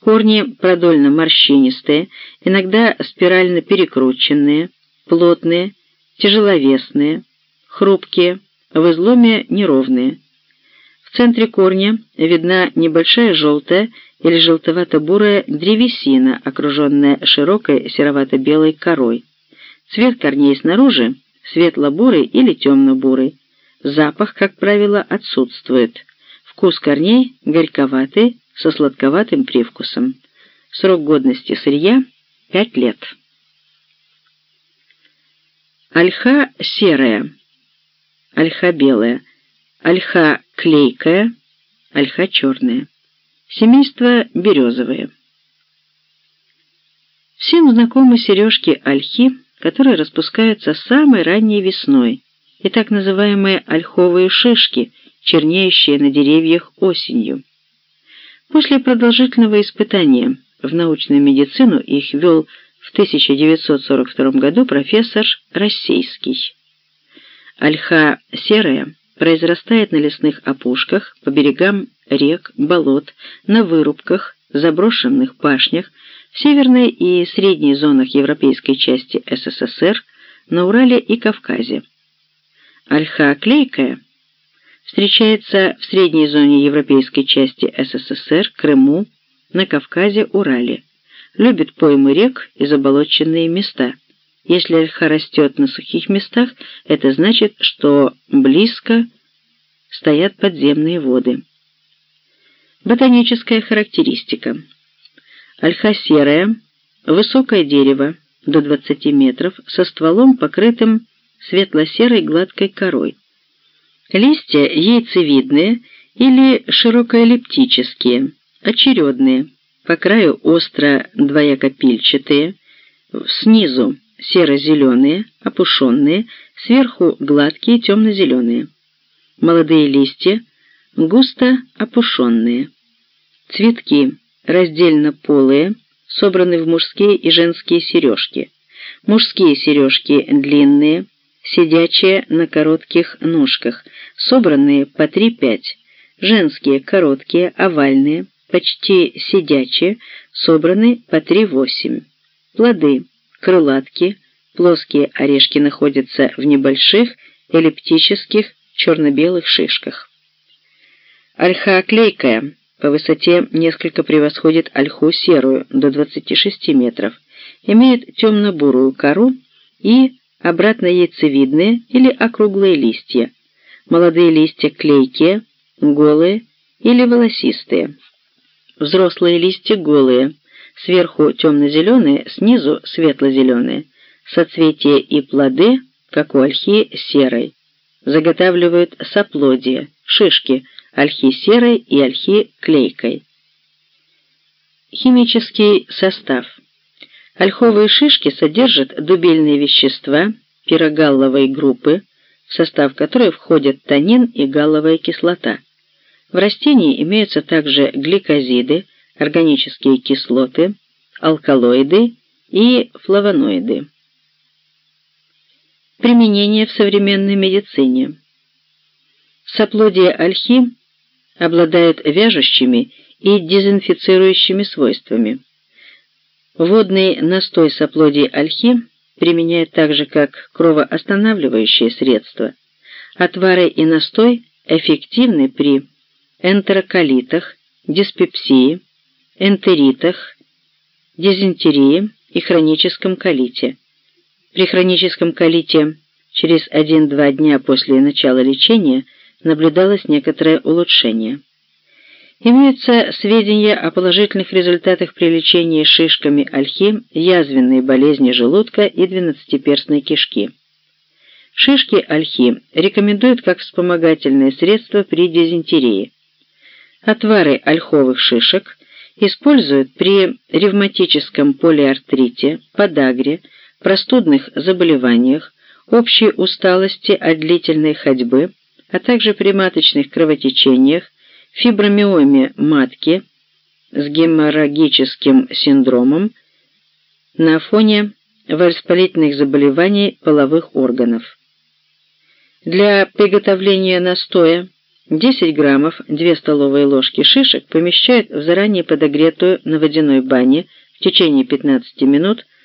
Корни продольно-морщинистые, иногда спирально перекрученные, плотные, тяжеловесные, хрупкие, в изломе неровные. В центре корня видна небольшая желтая или желтовато-бурая древесина, окруженная широкой серовато-белой корой. Цвет корней снаружи светло-бурый или темно-бурый. Запах, как правило, отсутствует. Вкус корней горьковатый, со сладковатым привкусом. Срок годности сырья – 5 лет. Ольха серая, ольха белая, ольха клейкая, ольха черная. Семейство березовые. Всем знакомы сережки ольхи, которые распускаются самой ранней весной, и так называемые ольховые шишки, чернеющие на деревьях осенью. После продолжительного испытания в научную медицину их вел в 1942 году профессор Российский. Ольха серая произрастает на лесных опушках, по берегам рек, болот, на вырубках, заброшенных пашнях, в северной и средней зонах европейской части СССР, на Урале и Кавказе. Ольха клейкая встречается в средней зоне европейской части СССР, Крыму, на Кавказе, Урале. Любит поймы рек и заболоченные места. Если ольха растет на сухих местах, это значит, что близко стоят подземные воды. Ботаническая характеристика. Ольха серая, высокое дерево, до 20 метров, со стволом, покрытым светло-серой гладкой корой. Листья яйцевидные или широкоэллиптические, очередные, по краю остро двоякопильчатые, снизу серо-зеленые, опушенные, сверху гладкие темно-зеленые. Молодые листья густо опушенные. Цветки раздельно полые, собраны в мужские и женские сережки. Мужские сережки длинные, сидячие на коротких ножках, собранные по 3-5. Женские короткие, овальные, почти сидячие, собраны по 3-8. Плоды крылатки, плоские орешки находятся в небольших эллиптических черно-белых шишках. Ольха клейкая, по высоте несколько превосходит ольху серую, до 26 метров, имеет темно-бурую кору и обратно яйцевидные или округлые листья. Молодые листья клейкие, голые или волосистые. Взрослые листья голые, сверху темно-зеленые, снизу светло-зеленые. Соцветия и плоды, как у ольхи, серой. Заготавливают соплодия, шишки – ольхи серой и ольхи клейкой. Химический состав. Ольховые шишки содержат дубильные вещества пирогалловой группы, в состав которой входят танин и галловая кислота. В растении имеются также гликозиды, органические кислоты, алкалоиды и флавоноиды. Применение в современной медицине. Соплодие ольхи обладает вяжущими и дезинфицирующими свойствами. Водный настой соплодий ольхи применяют так же, как кровоостанавливающее средство. Отвары и настой эффективны при энтероколитах, диспепсии, энтеритах, дизентерии и хроническом колите. При хроническом колите через 1-2 дня после начала лечения – наблюдалось некоторое улучшение. Имеются сведения о положительных результатах при лечении шишками ольхи, язвенной болезни желудка и двенадцатиперстной кишки. Шишки ольхи рекомендуют как вспомогательное средство при дизентерии. Отвары ольховых шишек используют при ревматическом полиартрите, подагре, простудных заболеваниях, общей усталости от длительной ходьбы, а также при маточных кровотечениях, фибромиоме матки с геморрагическим синдромом на фоне воспалительных заболеваний половых органов. Для приготовления настоя 10 граммов 2 столовые ложки шишек помещают в заранее подогретую на водяной бане в течение 15 минут